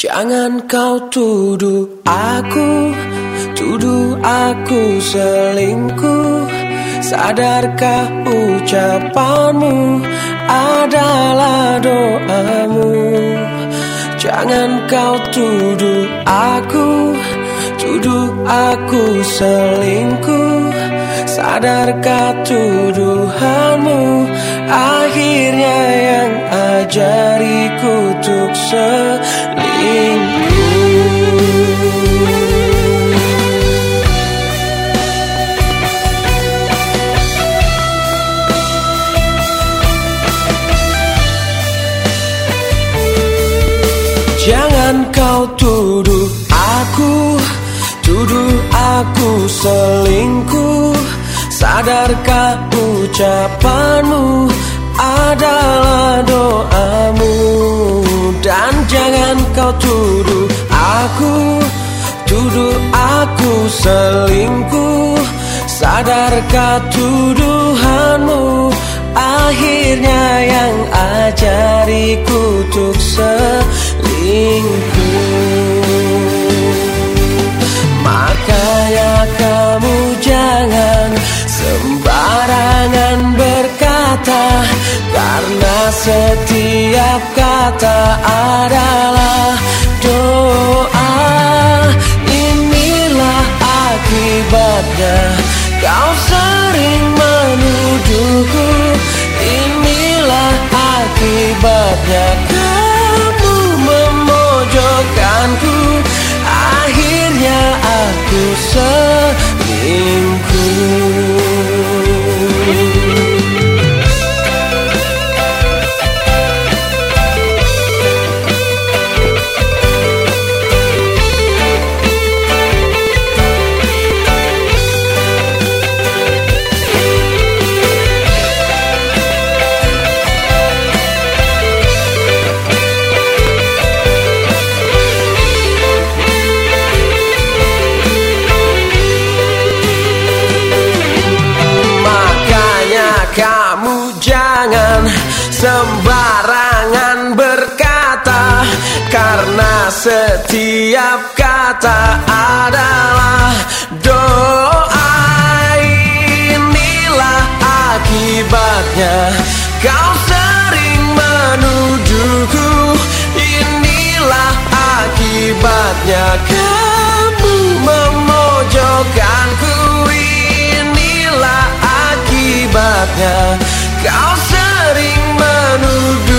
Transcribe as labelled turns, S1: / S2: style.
S1: Jangan kau tuduh aku, tuduh aku selingkuh. Sadarkah ucapanmu? Adalah doamu. Jangan kau tuduh aku, tuduh aku selingkuh. Sadarkah tuduhanmu? Akhirnya yang ajariku untuk selingkuh Jangan kau tuduh aku Tuduh aku selingkuh. Sadarkah ucapanmu adalah doamu? Dan jangan kau tuduh aku Tuduh aku selingkuh. Sadarkah tuduhanmu Akhirnya yang ajariku untuk selingkuh Makanya kamu jangan sembarangan berkata Karena setiap kata adalah doa. Inilah akibatnya sembarangan berkata Karena setiap kata adalah doa. Inilah akibatnya. Kau sering menuduhku Inilah akibatnya. Kamu memojokkanku Inilah akibatnya. Kau sering anugerah